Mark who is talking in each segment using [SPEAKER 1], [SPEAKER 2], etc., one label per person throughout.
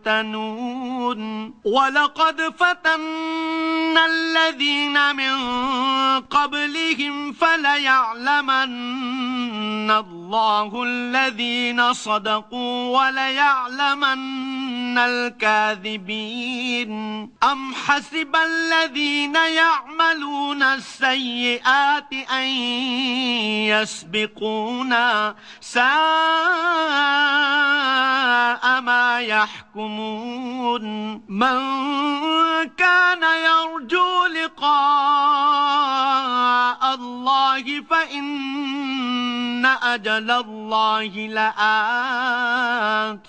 [SPEAKER 1] يفتنون ولقد فتنا الذين من قبلهم فليعلمن الله الذين صدقوا وليعلمن الكاذبين. أم حسب الذين يعملون السيئات أن يسبقونا ساء ما يحكمون. من كان يرجو لقاء الله فإن أجل الله لآت.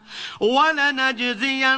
[SPEAKER 1] ولنجزين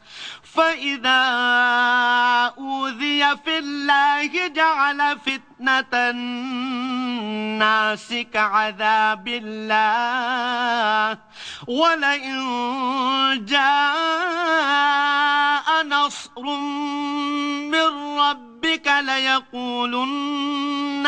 [SPEAKER 1] فإذا أوذي في الله جعل فتنة الناس كعذاب الله. ولئن جاء نصر من ربك ليقولن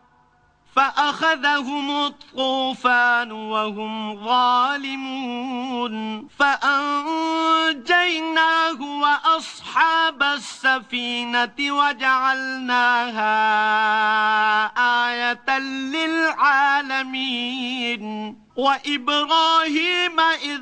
[SPEAKER 1] فأخذهم الطوفان وهم ظالمون. فأنجيناه وأصحاب السفينة وجعلناها آية للعالمين. وإبراهيم إذ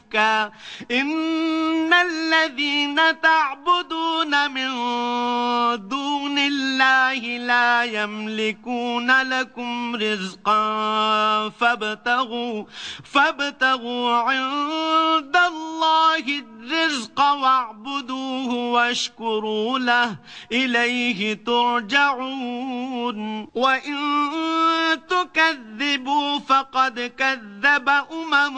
[SPEAKER 1] إن الذين تعبدون من دون الله لا يملكون لكم رزقا فابتغوا فابتغوا عند الله الرزق واعبدوه واشكروا له إليه ترجعون. وإن تكذبوا فقد كذب أمم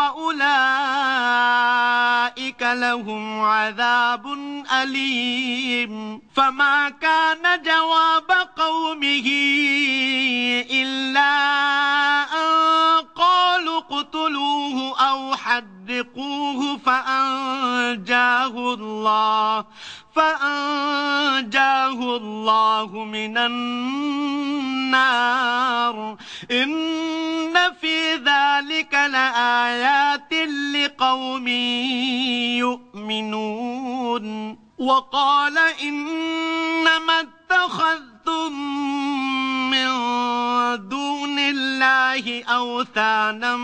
[SPEAKER 1] وأولئك لهم عذاب أليم فما كان جواب قومه إلا أن قالوا اقتلوه أو حرقوه فأنجاه الله فأنجاه الله من النار إن في ذلك لآيات لقوم يؤمنون وقال إنما اتخذتم من دون الله أوثانا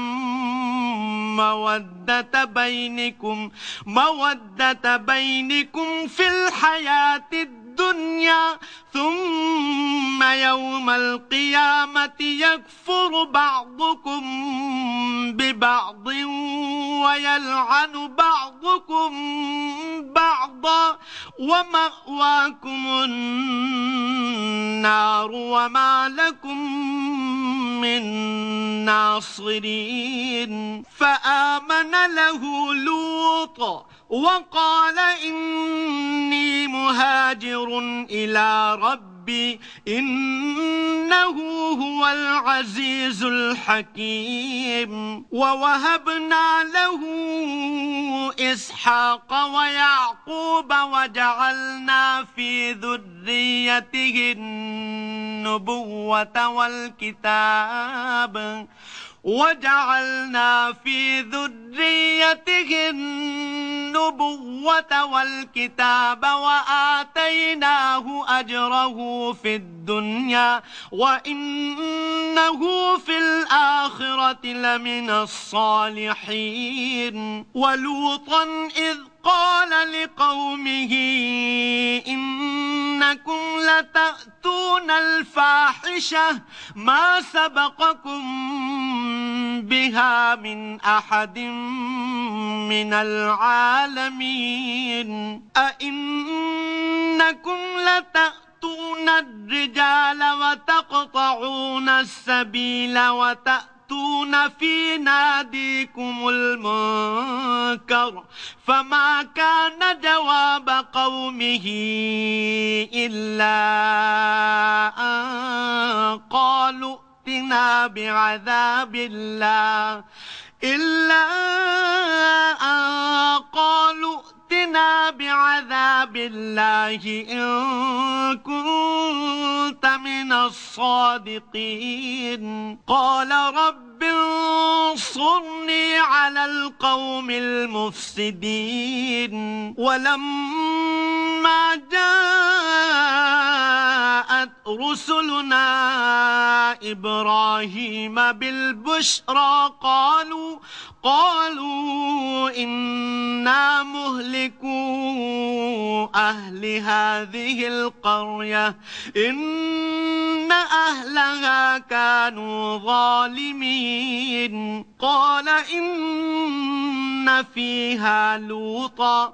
[SPEAKER 1] مودة بينكم مودة بينكم في الحياة الدنيا ثم يوم القيامة يكفر بعضكم ببعض ويلعن بعضكم بعضا. ومأواكم النار. وما لكم من ناصرين. فآمن له لوط وقال إني مهاجر إلى ربي إنه هو العزيز الحكيم ووهبنا له إسحاق ويعقوب وجعلنا في ذريته النبوة والكتاب وجعلنا في ذريته النبوة والكتاب وآتيناه أجره في الدنيا وإنه في الآخرة لمن الصالحين. ولوطا إذ قال لقومه إنكم لتأتون الفاحشة ما سبقكم بها من أحد من العالمين أئنكم لتأتون الرجال وتقطعون السبيل وتأتون في ناديكم المنكر فما كان جواب قومه إلا أن قالوا ائتنا بعذاب الله إلا أن قالوا ائتنا بعذاب الله إن كنت من الصادقين. قال رب انصرني على القوم المفسدين. ولما جاءت رسلنا إبراهيم بالبشرى قالوا قالوا إنا مهلكوا أهل هذه القرية إن أهلها كانوا ظالمين. قال إن فيها لوطا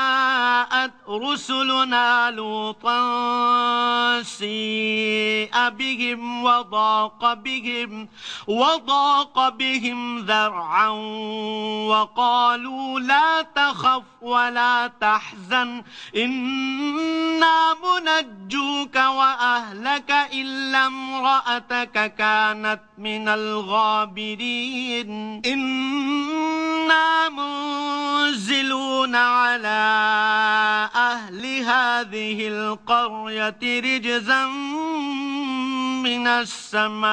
[SPEAKER 1] رسلنا لوطا سيء بهم وضاق بهم وضاق بهم ذرعا وقالوا لا تخف ولا تحزن إنا منجوك وأهلك إلا امرأتك كانت من الغابرين. إنا منزلون على أهل هذه القرية رجزا من السماء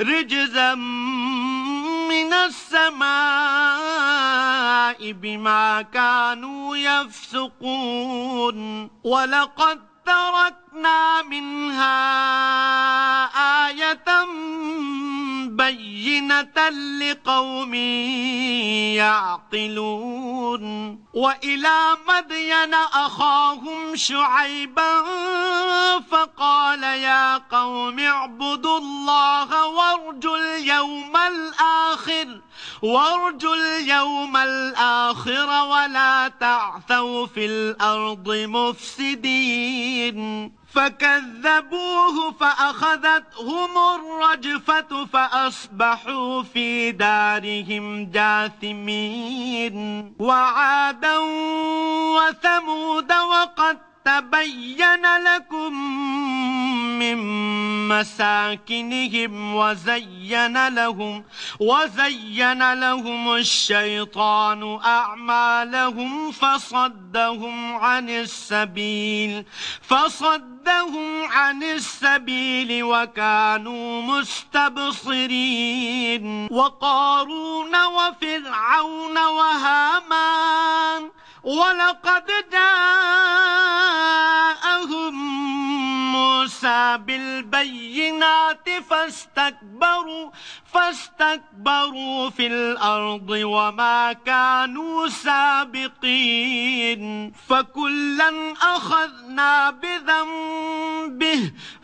[SPEAKER 1] رجزا من السماء بما كانوا يفسقون. ولقد تركنا منها آية بينة لقوم يعقلون وإلى مدين أخاهم شعيبا فقال يا قوم اعبدوا الله وارجوا اليوم الآخر وارجوا اليوم الآخر ولا تعثوا في الأرض مفسدين. فكذبوه فأخذتهم الرجفة فأصبحوا في دارهم جاثمين. وعادا وثمود وقد تبين لكم من مساكنهم وزين لهم وزين لهم الشيطان أعمالهم فصدهم عن السبيل فصدهم عن السبيل وكانوا مستبصرين. وقارون وفرعون وهامان ولقد جاءهم موسى بالبينات فاستكبروا فاستكبروا في الأرض وما كانوا سابقين. فكلا أخذنا بذنبه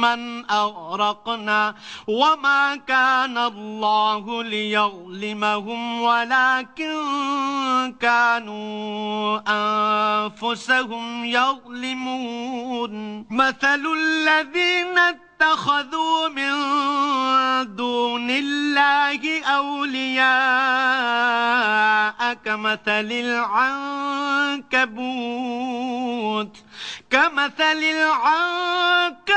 [SPEAKER 1] من أغرقنا وما كان الله ليظلمهم ولكن كانوا أنفسهم يظلمون. مثل الذين اتخذوا من دون الله أولياء كمثل العنكبوت كمثل العنكبوت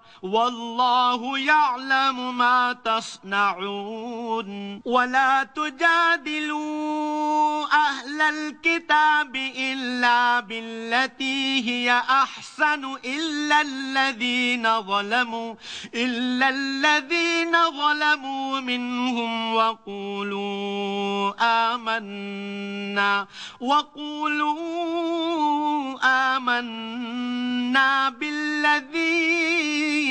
[SPEAKER 1] والله يعلم ما تصنعون. ولا تجادلوا أهل الكتاب إلا بالتي هي أحسن إلا الذين ظلموا إلا الذين ظلموا منهم وقولوا آمنا وقولوا آمنا بالذي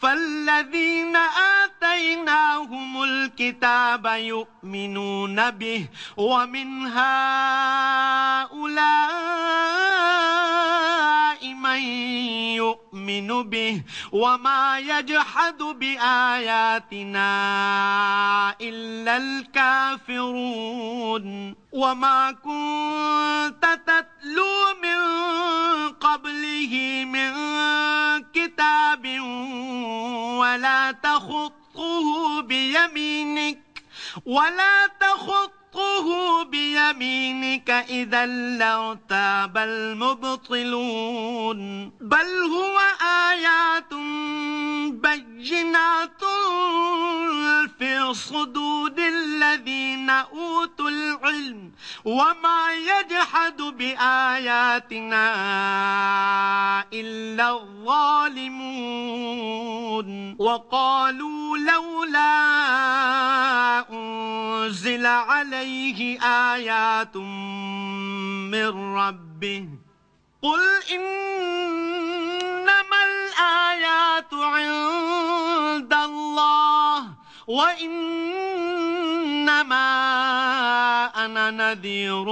[SPEAKER 1] فالذين آتيناهم الكتاب يؤمنون به ومن هؤلاء من يؤمن به وما يجحد بآياتنا إلا الكافرون. وما كنت تتلو من قبله من كتاب ولا تخطه بيمينك ولا تخطه إذا لارتاب المبطلون. بل هو آيات بينات في صدود الذين أوتوا العلم وما يجحد بآياتنا إلا الظالمون. وقالوا لولا أنزل عليه آيات من ربه. قل إنما الآيات عند الله وإنما أنا نذير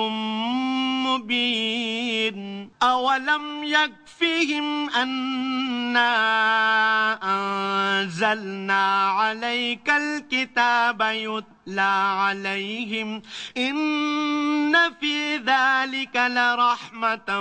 [SPEAKER 1] مبين. أولم يكفهم أنا أنزلنا عليك الكتاب يتلى عليهم إن في ذلك لرحمة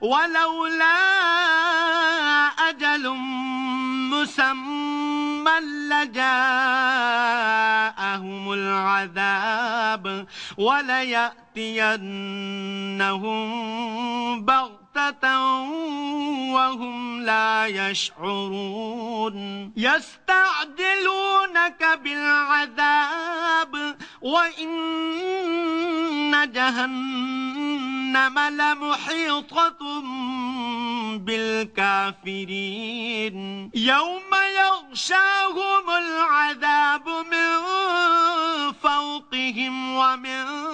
[SPEAKER 1] ولولا أجل مسمى لجاءهم العذاب وليأتينهم بغتة وهم لا يشعرون. يستعجلونك بالعذاب وإن جهنم لمحيطة بالكافرين. يوم يغشاهم العذاب من فوقهم ومن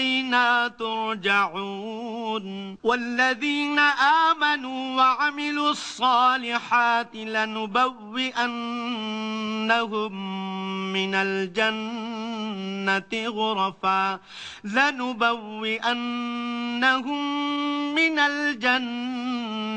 [SPEAKER 1] إلينا ترجعون. والذين آمنوا وعملوا الصالحات لنبوئنهم من الجنة غرفا. لنبوئنهم من الجنة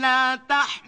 [SPEAKER 1] لا تحمل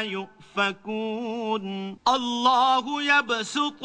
[SPEAKER 1] يؤفكون. الله يبسط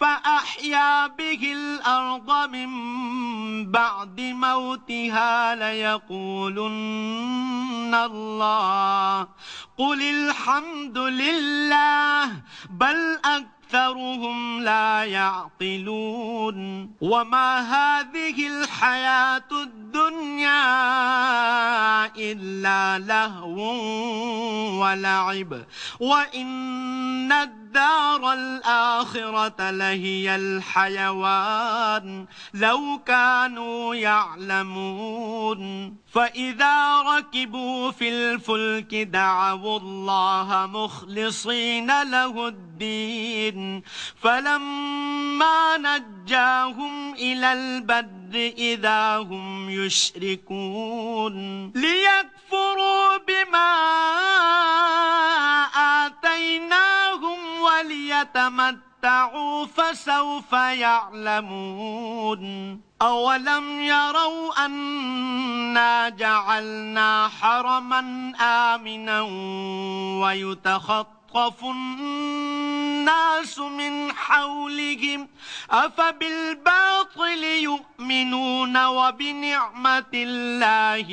[SPEAKER 1] فأحيا به الأرض من بعد موتها ليقولن الله قل الحمد لله بل أكثرهم لا يعقلون. وما هذه الحياة الدنيا إلا لهو ولعب. وإن الدار الآخرة لهي الحيوان. لو كانوا يعلمون. فإذا ركبوا في الفلك دعوا الله مخلصين له الدين. فلما نجاهم إلى البر إذا هم يشركون ليكفروا بما آتيناهم وليتمتعوا فسوف يعلمون أولم يروا أنا جعلنا حرما آمنا ويتخطف الناس من حولهم أفبالباطل يؤمنون وبنعمة الله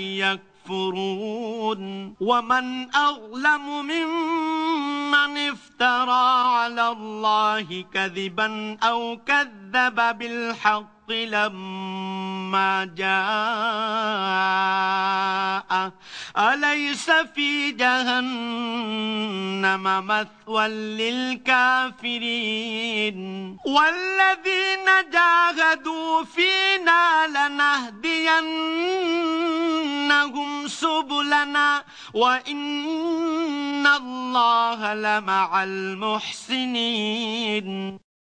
[SPEAKER 1] يكفرون ومن أظلم ممن افترى على الله كذبا أو كذب بالحق لما جاء. أليس في جهنم مثوى للكافرين؟ والذين جاهدوا فينا لنهدينهم سبلنا وإن الله لمع المحسنين.